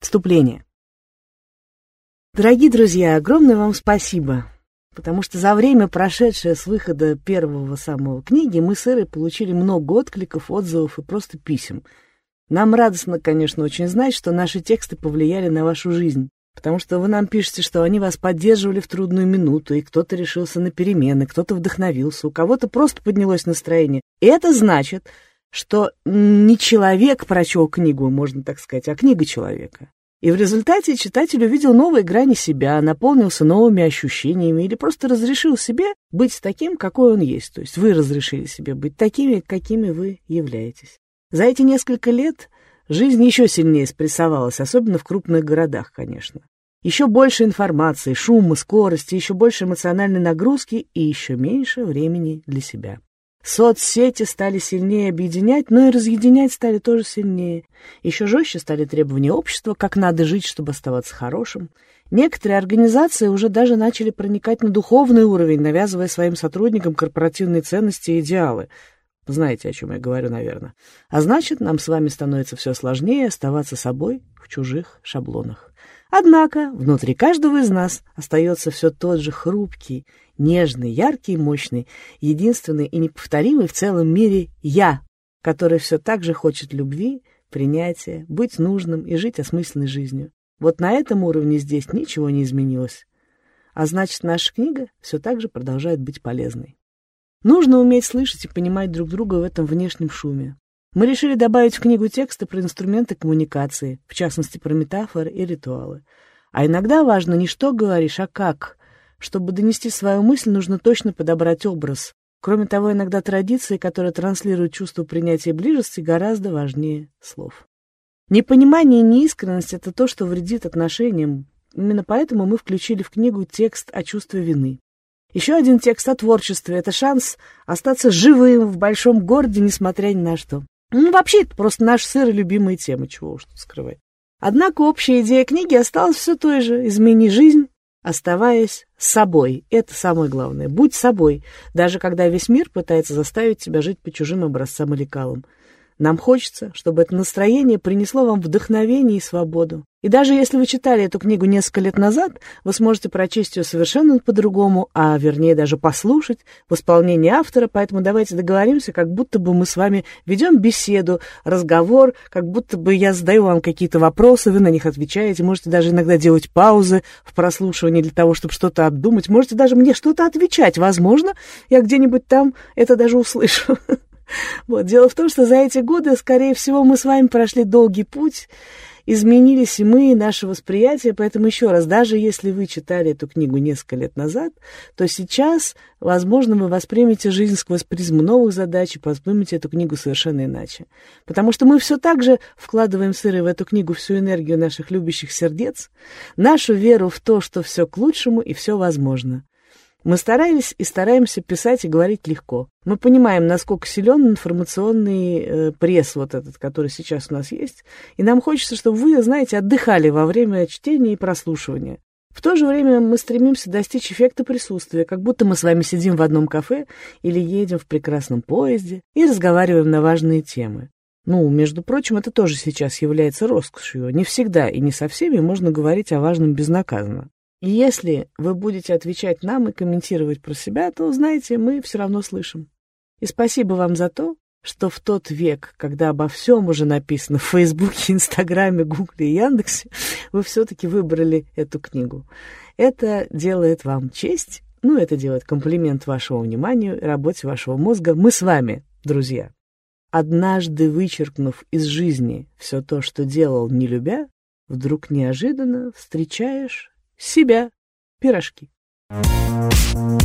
Вступление. Дорогие друзья, огромное вам спасибо, потому что за время, прошедшее с выхода первого самого книги, мы с Ирой получили много откликов, отзывов и просто писем. Нам радостно, конечно, очень знать, что наши тексты повлияли на вашу жизнь, потому что вы нам пишете, что они вас поддерживали в трудную минуту, и кто-то решился на перемены, кто-то вдохновился, у кого-то просто поднялось настроение. И это значит, что не человек прочел книгу, можно так сказать, а книга человека. И в результате читатель увидел новые грани себя, наполнился новыми ощущениями или просто разрешил себе быть таким, какой он есть. То есть вы разрешили себе быть такими, какими вы являетесь. За эти несколько лет жизнь еще сильнее спрессовалась, особенно в крупных городах, конечно. Еще больше информации, шума, скорости, еще больше эмоциональной нагрузки и еще меньше времени для себя. Соцсети стали сильнее объединять, но и разъединять стали тоже сильнее. Еще жестче стали требования общества, как надо жить, чтобы оставаться хорошим. Некоторые организации уже даже начали проникать на духовный уровень, навязывая своим сотрудникам корпоративные ценности и идеалы. Знаете, о чем я говорю, наверное. А значит, нам с вами становится все сложнее оставаться собой в чужих шаблонах. Однако внутри каждого из нас остается все тот же хрупкий, нежный, яркий мощный, единственный и неповторимый в целом мире «я», который все так же хочет любви, принятия, быть нужным и жить осмысленной жизнью. Вот на этом уровне здесь ничего не изменилось. А значит, наша книга все так же продолжает быть полезной. Нужно уметь слышать и понимать друг друга в этом внешнем шуме. Мы решили добавить в книгу тексты про инструменты коммуникации, в частности, про метафоры и ритуалы. А иногда важно не что говоришь, а как. Чтобы донести свою мысль, нужно точно подобрать образ. Кроме того, иногда традиции, которые транслируют чувство принятия ближести, гораздо важнее слов. Непонимание и неискренность — это то, что вредит отношениям. Именно поэтому мы включили в книгу текст о чувстве вины. Еще один текст о творчестве — это шанс остаться живым в большом городе, несмотря ни на что. Ну, вообще, это просто наш сыр и любимые темы, чего уж тут скрывать. Однако общая идея книги осталась все той же. Измени жизнь, оставаясь собой. Это самое главное. Будь собой, даже когда весь мир пытается заставить тебя жить по чужим образцам и лекалам. Нам хочется, чтобы это настроение принесло вам вдохновение и свободу. И даже если вы читали эту книгу несколько лет назад, вы сможете прочесть ее совершенно по-другому, а вернее даже послушать в исполнении автора, поэтому давайте договоримся, как будто бы мы с вами ведем беседу, разговор, как будто бы я задаю вам какие-то вопросы, вы на них отвечаете, можете даже иногда делать паузы в прослушивании для того, чтобы что-то обдумать, можете даже мне что-то отвечать, возможно, я где-нибудь там это даже услышу. Вот. Дело в том, что за эти годы, скорее всего, мы с вами прошли долгий путь, изменились и мы, и наше восприятие, поэтому еще раз, даже если вы читали эту книгу несколько лет назад, то сейчас, возможно, вы воспримете жизнь сквозь призму новых задач и воспримете эту книгу совершенно иначе. Потому что мы все так же вкладываем с Ирой в эту книгу всю энергию наших любящих сердец, нашу веру в то, что все к лучшему и все возможно. Мы старались и стараемся писать и говорить легко. Мы понимаем, насколько силен информационный э, пресс вот этот, который сейчас у нас есть, и нам хочется, чтобы вы, знаете, отдыхали во время чтения и прослушивания. В то же время мы стремимся достичь эффекта присутствия, как будто мы с вами сидим в одном кафе или едем в прекрасном поезде и разговариваем на важные темы. Ну, между прочим, это тоже сейчас является роскошью. Не всегда и не со всеми можно говорить о важном безнаказанно. И если вы будете отвечать нам и комментировать про себя, то, знаете, мы все равно слышим. И спасибо вам за то, что в тот век, когда обо всем уже написано в Фейсбуке, Инстаграме, Гугле и Яндексе, вы все-таки выбрали эту книгу. Это делает вам честь, ну, это делает комплимент вашему вниманию и работе вашего мозга. Мы с вами, друзья. Однажды вычеркнув из жизни все то, что делал, не любя, вдруг неожиданно встречаешь себя пирожки. Thank you.